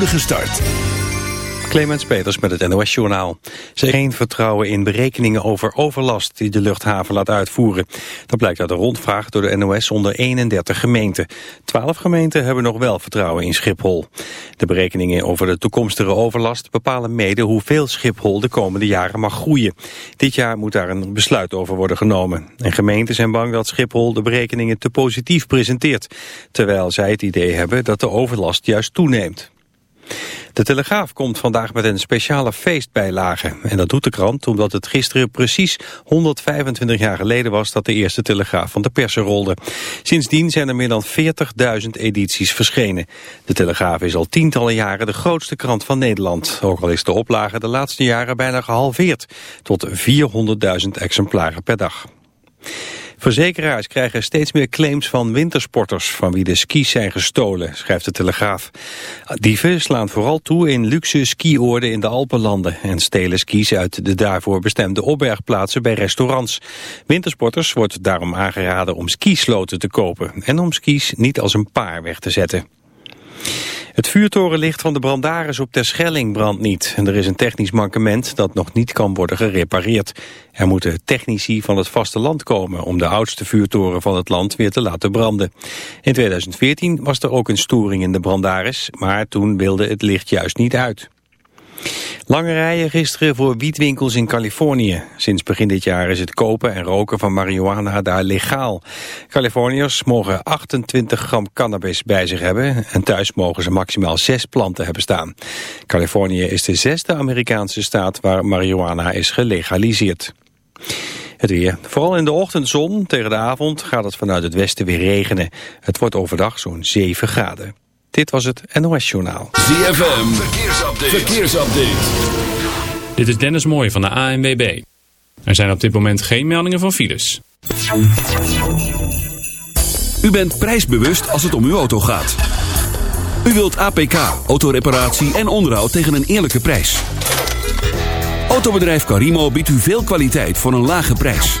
spoedige start. Clemens Peters met het NOS Journaal. Ze geen vertrouwen in berekeningen over overlast die de luchthaven laat uitvoeren. Dat blijkt uit een rondvraag door de NOS onder 31 gemeenten. 12 gemeenten hebben nog wel vertrouwen in Schiphol. De berekeningen over de toekomstige overlast bepalen mede hoeveel Schiphol de komende jaren mag groeien. Dit jaar moet daar een besluit over worden genomen. En gemeenten zijn bang dat Schiphol de berekeningen te positief presenteert. Terwijl zij het idee hebben dat de overlast juist toeneemt. De Telegraaf komt vandaag met een speciale feestbijlage. En dat doet de krant omdat het gisteren precies 125 jaar geleden was... dat de eerste Telegraaf van de persen rolde. Sindsdien zijn er meer dan 40.000 edities verschenen. De Telegraaf is al tientallen jaren de grootste krant van Nederland. Ook al is de oplage de laatste jaren bijna gehalveerd... tot 400.000 exemplaren per dag. Verzekeraars krijgen steeds meer claims van wintersporters... van wie de skis zijn gestolen, schrijft de Telegraaf. Dieven slaan vooral toe in luxe skioorden in de Alpenlanden... en stelen skis uit de daarvoor bestemde opbergplaatsen bij restaurants. Wintersporters wordt daarom aangeraden om skisloten te kopen... en om skis niet als een paar weg te zetten. Het vuurtorenlicht van de brandaris op Terschelling brandt niet. En er is een technisch mankement dat nog niet kan worden gerepareerd. Er moeten technici van het vasteland komen om de oudste vuurtoren van het land weer te laten branden. In 2014 was er ook een storing in de brandaris, maar toen wilde het licht juist niet uit. Lange rijen gisteren voor wietwinkels in Californië. Sinds begin dit jaar is het kopen en roken van marihuana daar legaal. Californiërs mogen 28 gram cannabis bij zich hebben... en thuis mogen ze maximaal 6 planten hebben staan. Californië is de zesde Amerikaanse staat waar marihuana is gelegaliseerd. Het weer. Vooral in de ochtendzon. Tegen de avond gaat het vanuit het westen weer regenen. Het wordt overdag zo'n 7 graden. Dit was het NOS Journaal. ZFM, verkeersupdate. verkeersupdate. Dit is Dennis Mooij van de ANWB. Er zijn op dit moment geen meldingen van files. U bent prijsbewust als het om uw auto gaat. U wilt APK, autoreparatie en onderhoud tegen een eerlijke prijs. Autobedrijf Carimo biedt u veel kwaliteit voor een lage prijs.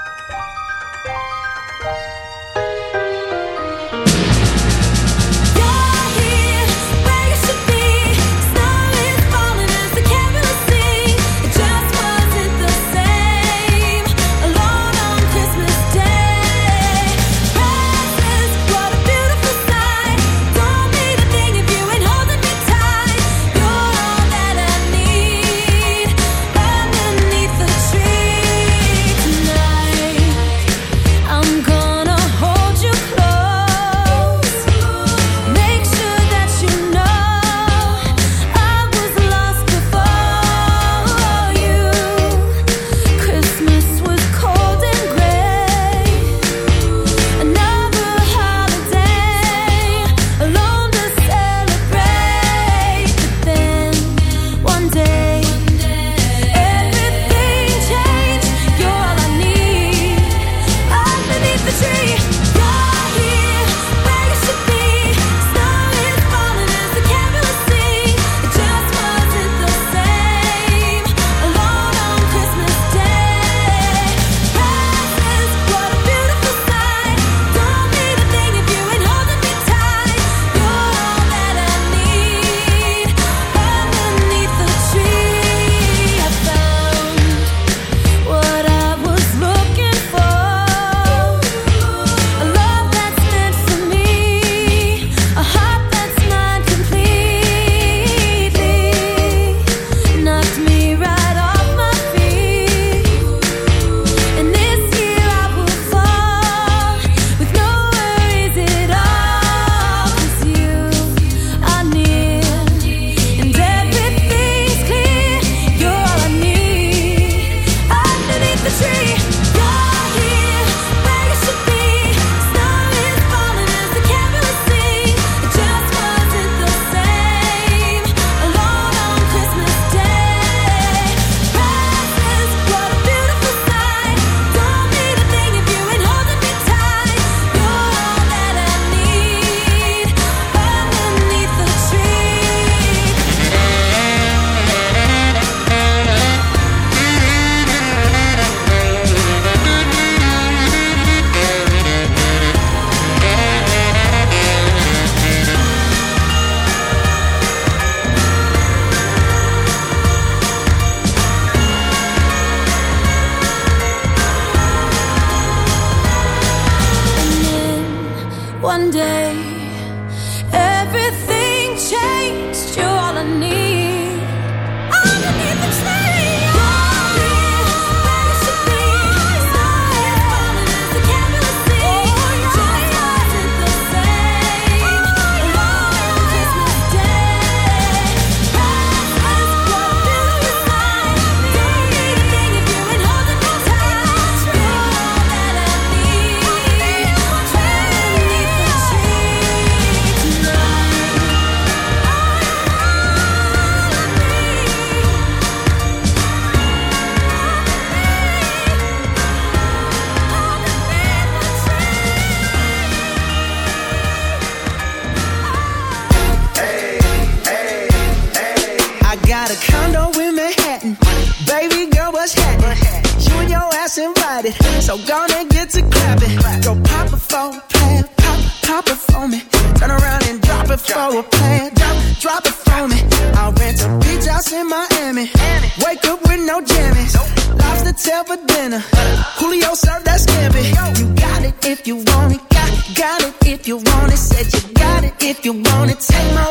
If you wanna Take my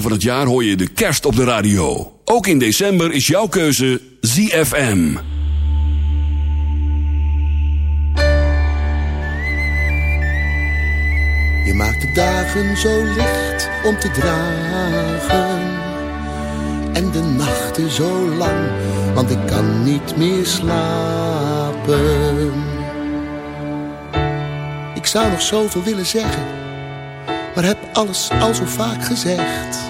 van het jaar hoor je de kerst op de radio. Ook in december is jouw keuze ZFM. Je maakt de dagen zo licht om te dragen. En de nachten zo lang, want ik kan niet meer slapen. Ik zou nog zoveel willen zeggen, maar heb alles al zo vaak gezegd.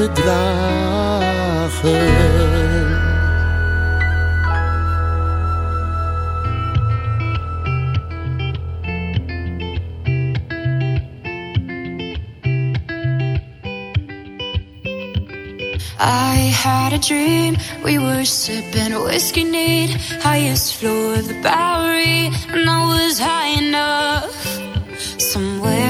te dragen. I had a dream. We were sipping whiskey neat, highest floor of the Bowery, and I was high enough somewhere.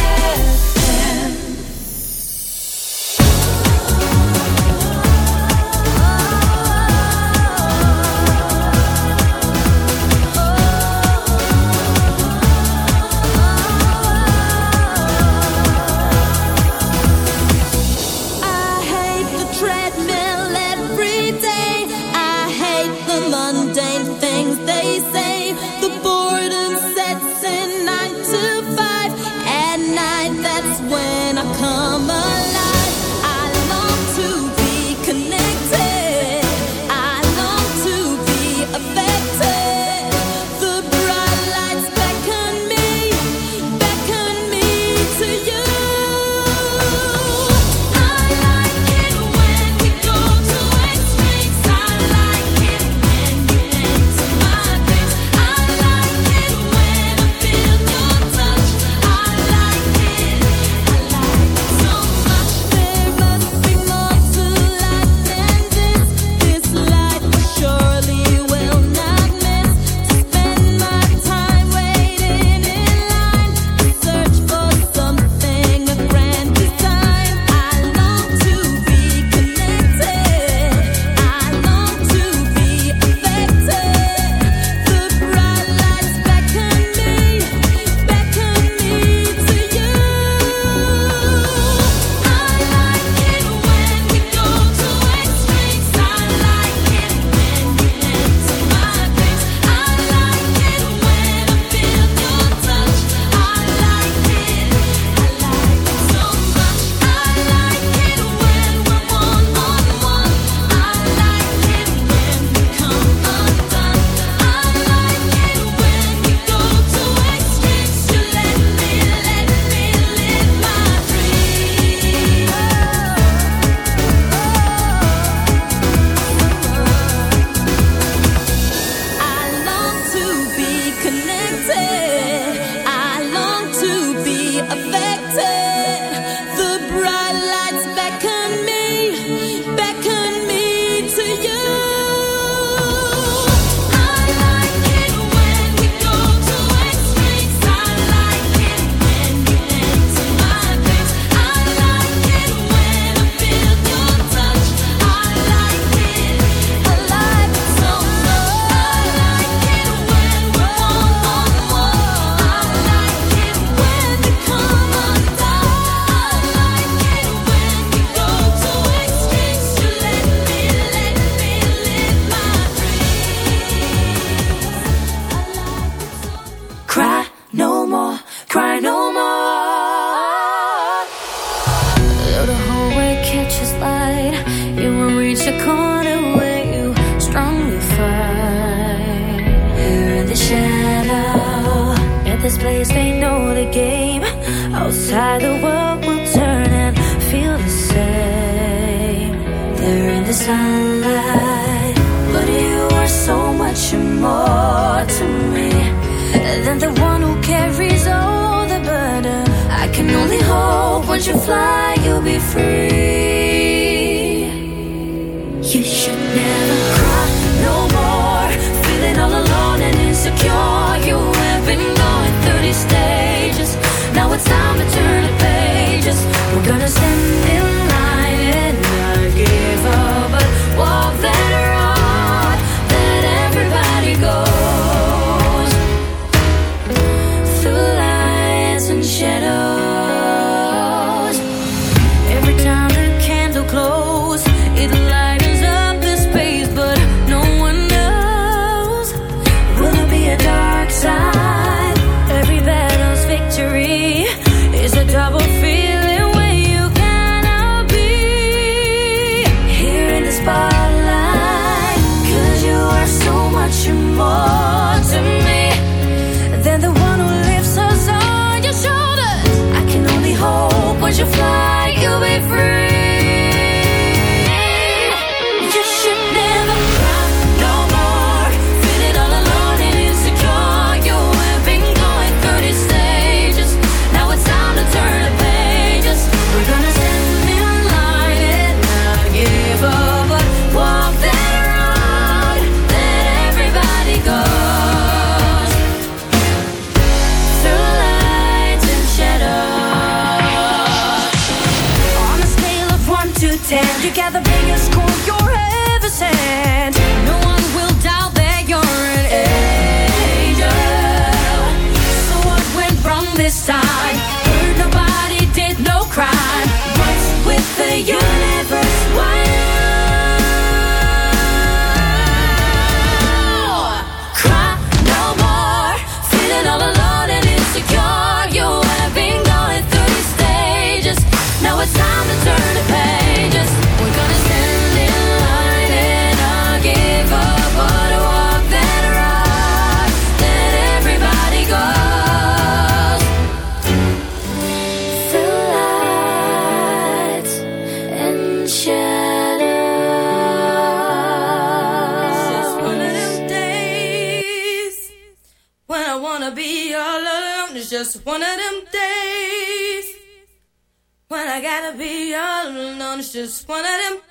be all alone. It's just one of them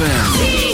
ZFM.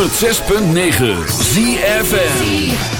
106.9 ZFN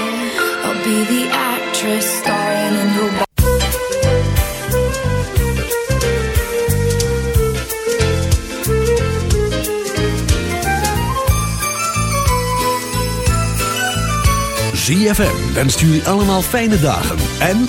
Wenst jullie allemaal fijne dagen en...